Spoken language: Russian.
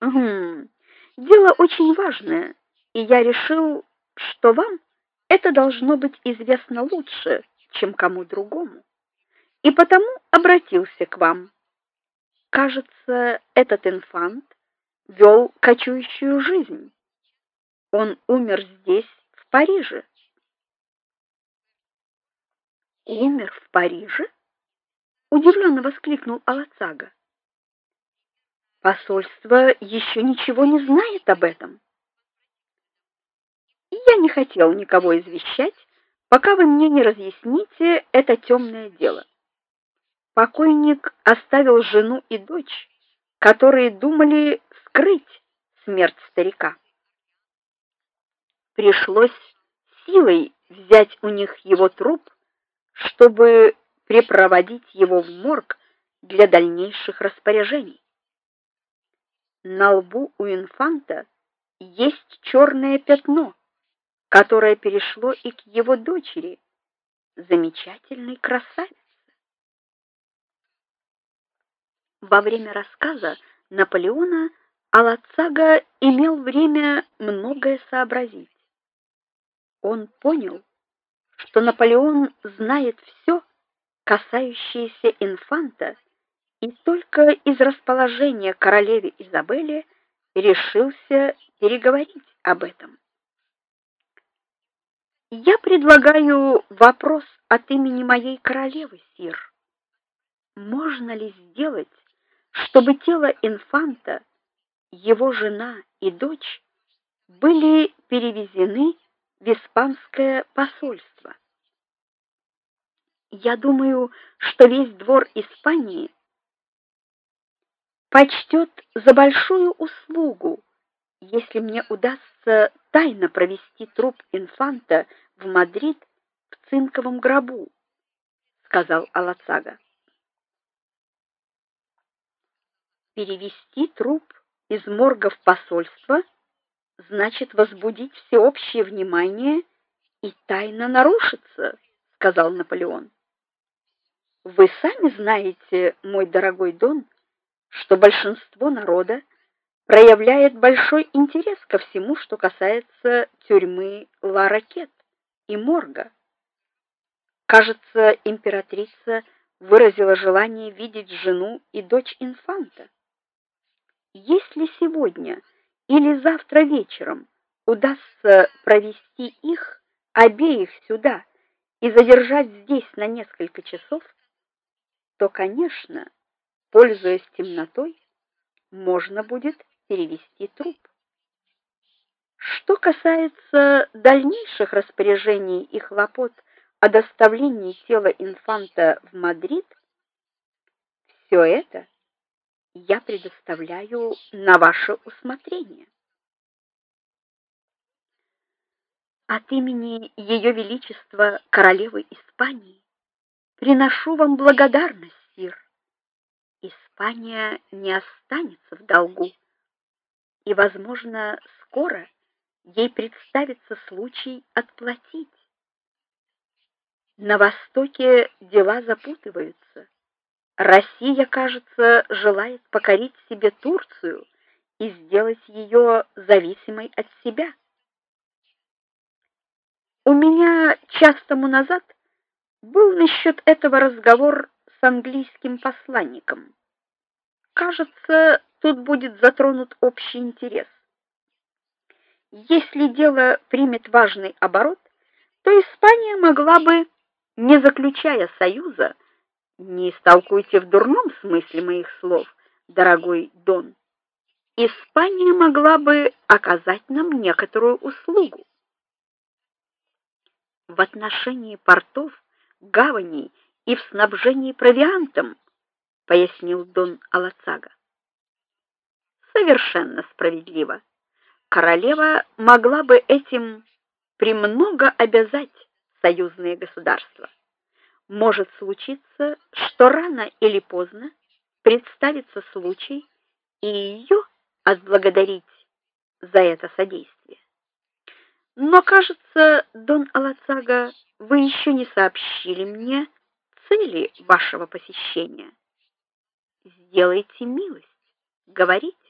Хм. Дело очень важное, и я решил, что вам это должно быть известно лучше, чем кому другому. И потому обратился к вам. Кажется, этот инфант вел кочующую жизнь. Он умер здесь, в Париже. Умер в Париже? удивленно воскликнул Алацага. Посольство еще ничего не знает об этом. Я не хотел никого извещать, пока вы мне не разъясните это темное дело. Покойник оставил жену и дочь, которые думали скрыть смерть старика. Пришлось силой взять у них его труп, чтобы припроводить его в морг для дальнейших распоряжений. На лбу у инфанта есть черное пятно, которое перешло и к его дочери, замечательной красавице. Во время рассказа Наполеона Алацага имел время многое сообразить. Он понял, что Наполеон знает все, касающееся инфанта и только из расположения королеве Изабелле решился переговорить об этом. Я предлагаю вопрос от имени моей королевы, сир. Можно ли сделать, чтобы тело инфанта, его жена и дочь были перевезены в испанское посольство? Я думаю, что весь двор Испании почтет за большую услугу, если мне удастся тайно провести труп инфанта в Мадрид в цинковом гробу, сказал Алацага. Перевести труп из морга в посольство значит возбудить всеобщее внимание и тайно нарушиться, сказал Наполеон. Вы сами знаете, мой дорогой Дон, что большинство народа проявляет большой интерес ко всему, что касается тюрьмы Ла-Ракет и морга. Кажется, императрица выразила желание видеть жену и дочь инфанта. Если сегодня или завтра вечером удастся провести их обеих сюда и задержать здесь на несколько часов, то, конечно, Пользуясь темнотой, можно будет перевести труп. Что касается дальнейших распоряжений и хлопот о доставлении тела инфанта в Мадрид, все это я предоставляю на ваше усмотрение. От имени Ее Величества королевы Испании приношу вам благодарность, сир. Испания не останется в долгу, и, возможно, скоро ей представится случай отплатить. На востоке дела запутываются. Россия, кажется, желает покорить себе Турцию и сделать ее зависимой от себя. У меня час тому назад был насчет этого разговор с английским посланником. Кажется, тут будет затронут общий интерес. Если дело примет важный оборот, то Испания могла бы, не заключая союза, не истолкуйте в дурном смысле моих слов, дорогой Дон. Испания могла бы оказать нам некоторую услугу. В отношении портов, гаваней и в снабжении провиантом пояснил Дон Алацага. Совершенно справедливо. Королева могла бы этим премного обязать союзные государства. Может случиться, что рано или поздно представится случай и ее отблагодарить за это содействие. Но, кажется, Дон Алацага, вы еще не сообщили мне цели вашего посещения сделайте милость, говорите.